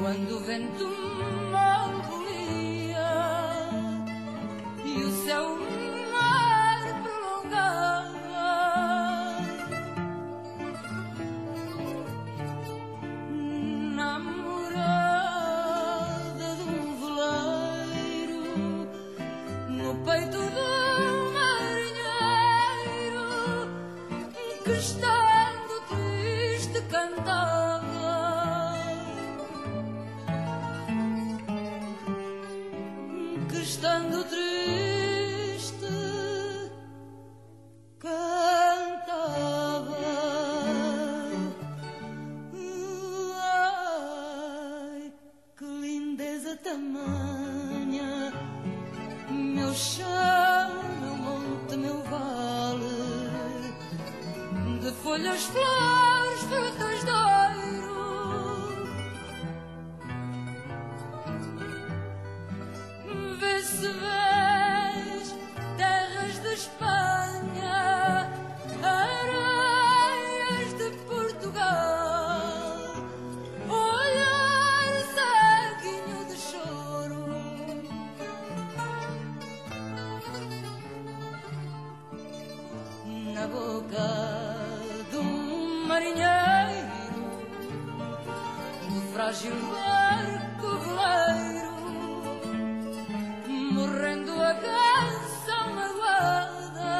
quando o vento mal cantava. Que estando triste cantava. Ai que lindeza tamanha. Meu chão, meu monte, meu vale. De folhas, flores, frutas de ouro. Vê se vês terras de Espanha Areias de Portugal Olhar ceguinho de choro. Na boca marinheiro do frágil barco veleiro morrendo a canção magoada.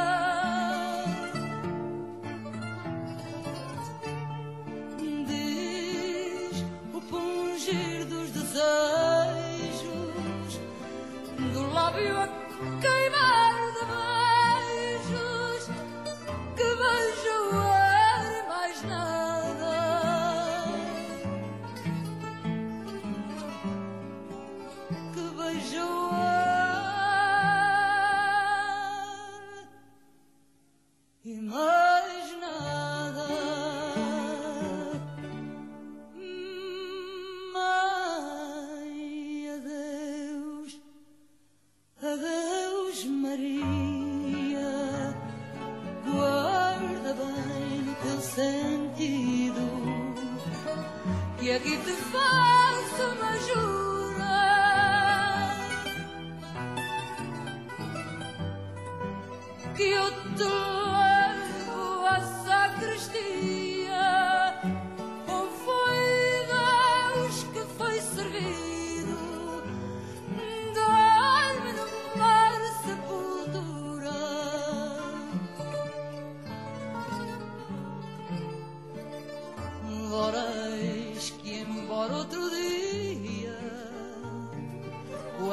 Diz o pungir dos desejos do lábio a queimar de beijos que aqui te faço uma jura. Que eu te levo à sacristia,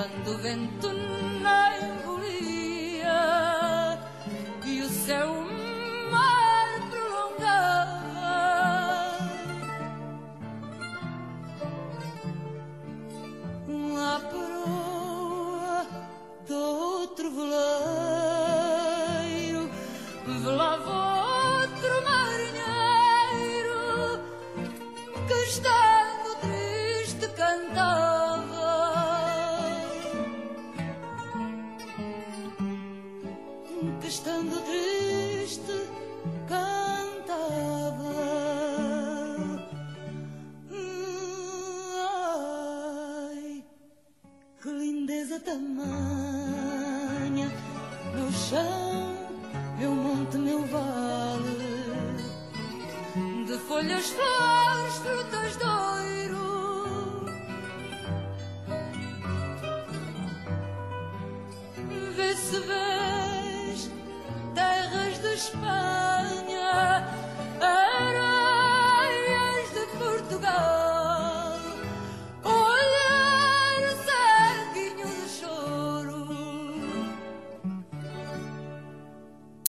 Quando o vento não estando triste cantava. Ai, que lindeza tamanha. Meu chão, meu monte, meu vale. De folhas, flores, frutas de ouro. Vê se vês terras de Espanha